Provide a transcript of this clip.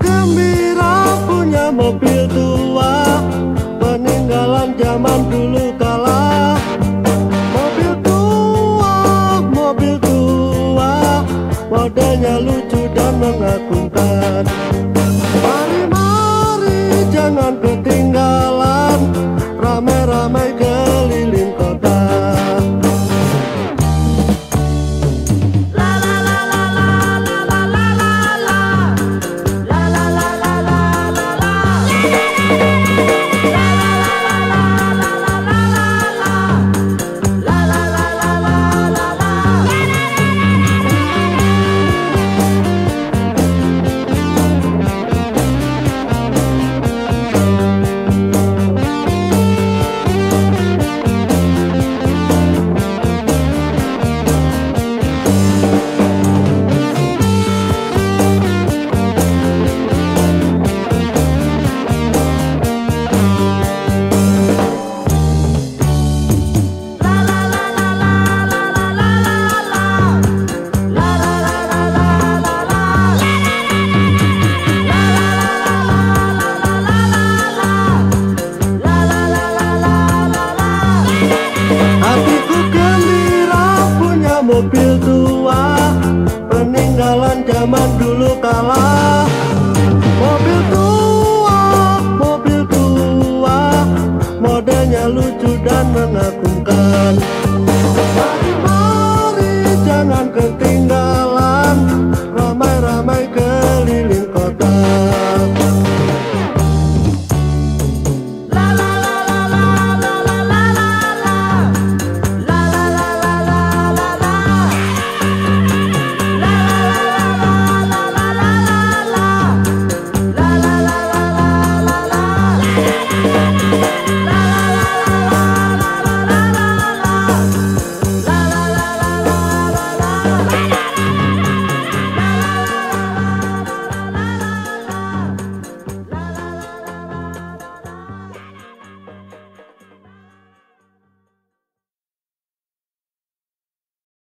gembira punya mobil tua. Peninggalan zaman dulu kala. Mobil tua, mobil tua. Modelnya lucu dan mengagumkan mobil tua Peninggalan zaman dulu kala Mobil tua, mobil tua Modelnya lucu dan mengagumkan